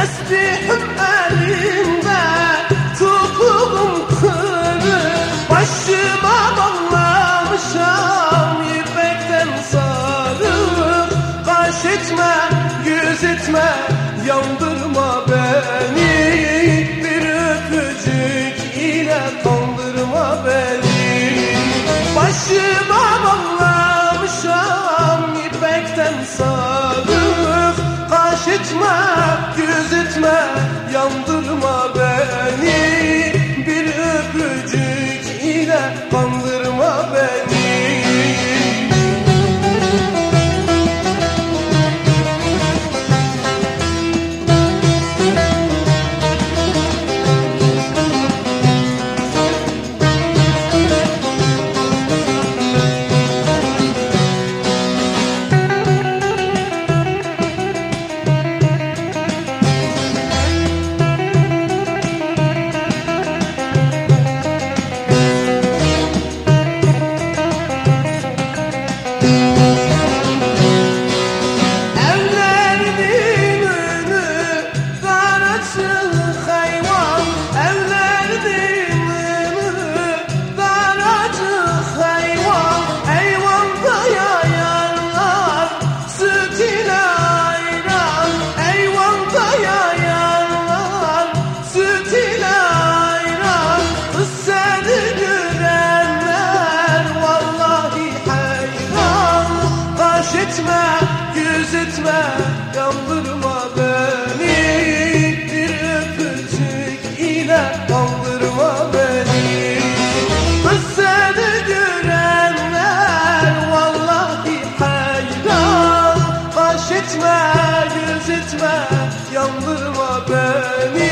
Tesbihim elimde Çubuğum kırık Başıma bağlamışam İpekten sarıp Kaş etme, yüz etme Yandırma beni. Bir öpücük ile Kandırma beni. Başıma bağlamışam İpekten sarıp Kaş etme yandım etme yandırma beni. Bir öpücük ile kaldırma beni. Kız seni görenler vallahi hayran. Baş etme göz etme yandırma beni.